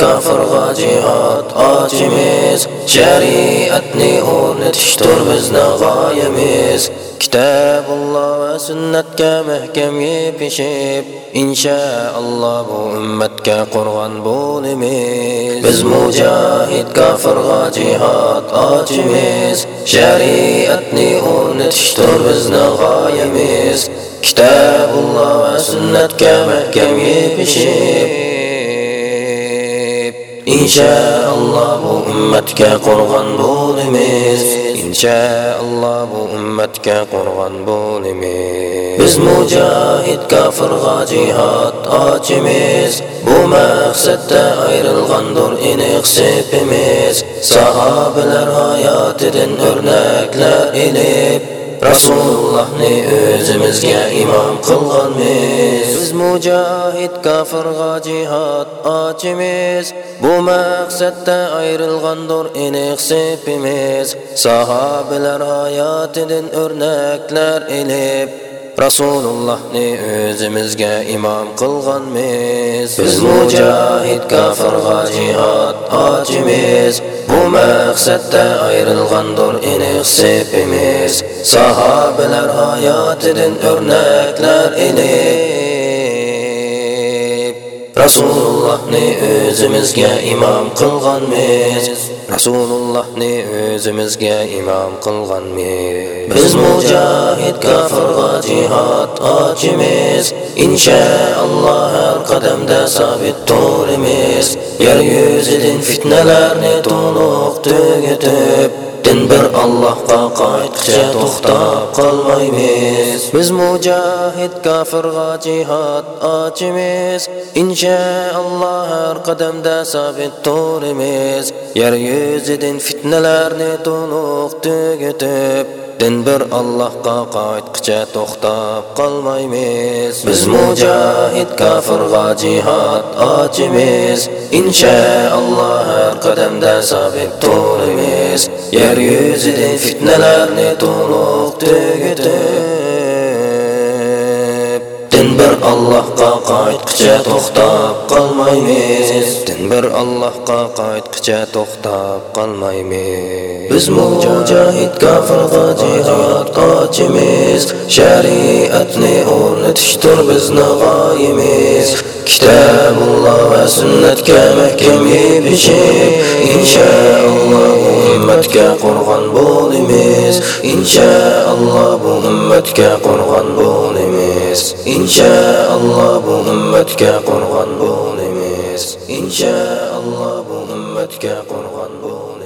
kafirga jihad ochimiz shariatni o'rnatishdir bizni g'oyamiz kitobulloh va sunnatga mahkam yepishib inshaalloh bu ummatga qurg'on bo'limiz biz mujohid kafirga jihod ochimiz shariatni o'rnatishdir bizni g'oyamiz kitobulloh va sunnatga mahkam yepishib inshaalloh bu ummatga qurg'on bo'limiz inshaalloh bu ummatga qurg'on bo'limiz biz mujohid kafirga jihad ochimiz bu maqsadda ayrilgandir iniq sepimiz. Sahobalar hayotidan o'rnaklar ilib Rasulullohni o'zimizga imom qilganmiz. Biz mujohid kafirga jihad ochimiz. Bu maqsadda ayrilgandir iniq sepimiz. Sahobalar hayotidan o'rnaklar ilib Rasulullohni o'zimizga imom qilganmiz biz mujohid kafirga jihad ochimiz bu maqsadda ayrilgandir iniq sepimiz sahobalar hayotidan o'rnaklar ilib Rasulullohni o'zimizga imom qilganmiz. Rasulullohni o'zimizga imom qilganmiz. Biz mujohid kafirga jihad ochimiz. Inshaalloh har qadamda sabit turimiz yer yuzidan fitnalarni to'liq tugatib din bir Allohga qaytqicha to'xtab qolmaymiz. Biz mujohid kafirga jihad ochimiz. Inshaalloh har qadamda sabit turimiz. Yer yuzidan fitnalarni to'liq tugatib din bir Allohga qaytqicha to'xtab qolmaymiz. Biz mujohid kafirga jihad ochimiz. İnshaalloh har qadamda sabit turimiz yer yuzidan fitnalarni to'liq tugatib din bir Allohga qaytqicha to'xtab qolmaymiz. Din bir Allohga qaytqicha to'xtab qolmaymiz. Biz mujohid kafirga jihad ochimiz shariatni o'rnatishdir bizni g'oyimiz kitobulloh va sunnatga mahkam yepishib inshaalloh ummatga qurg'on bo'limiz. Inshaalloh bu ummatga qurg'on bo'limiz inshaalloh bu ummatga qurg'on bo'limiz inshaalloh bu ummatga qurg'on bo'limiz